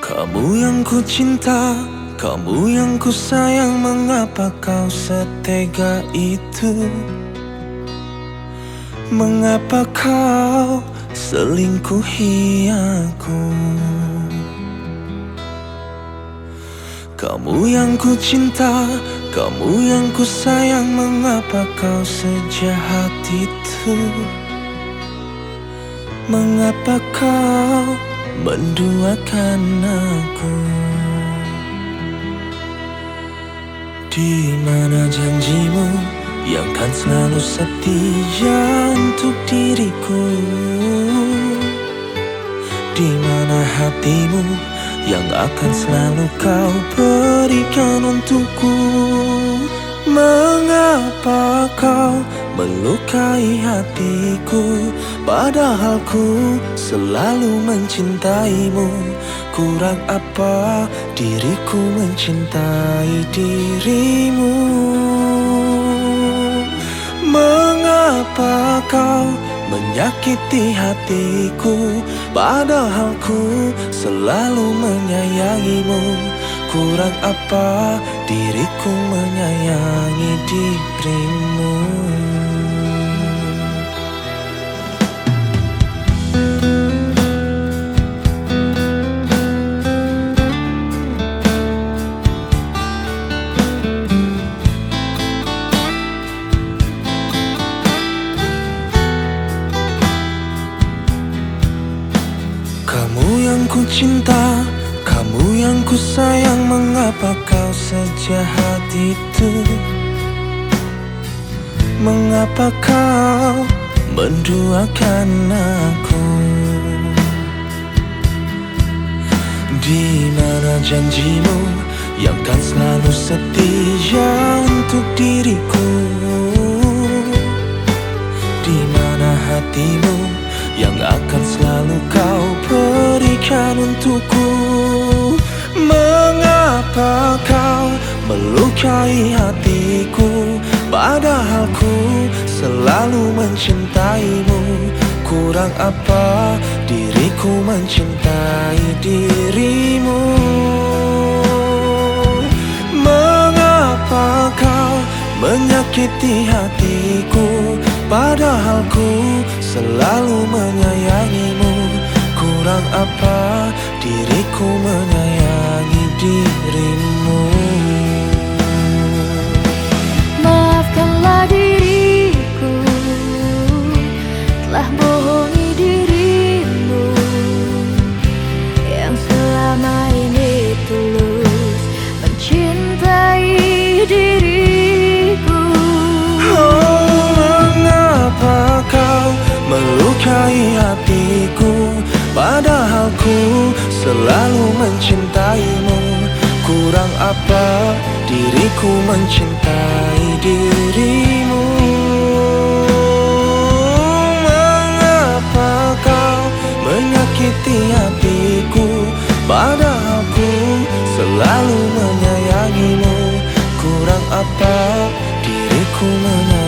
Kamu yang ku cinta, kamu yang ku sayang Mengapa kau setega itu? Mengapa kau selingkuhi aku? Kamu yang ku cinta, kamu yang ku sayang Mengapa kau sejahat itu? Mengapa kau menduakan aku. Di mana janjimu yang kan selalu setia untuk diriku? Di mana hatimu yang akan selalu kau berikan untukku? Mengapa kau melukai hatiku Padahal ku selalu mencintaimu. Kurang apa diriku mencintai dirimu? Mengapa kau menyakiti hatiku? Padahal ku selalu menyayangimu. Kurang apa diriku menyayangi dirimu yang ku cinta kamu yang ku sayang Mengapa kau sejahat itu? Mengapa kau menduakan aku? Di mana janjimu yang kan selalu setia untuk diriku? Di mana hatimu yang akan selalu kau berikan untukku. Mengapa kau melukai hatiku? Padahal ku selalu mencintaimu. Kurang apa diriku mencintai dirimu? Mengapa kau menyakiti hatiku? Padahal ku selalu menyayangimu. Kurang apa diriku menyayangi dirimu Kurang apa diriku mencintai dirimu? Mengapa kau menyakiti hatiku? Padahal ku selalu menyayangimu. Kurang apa diriku menyayangimu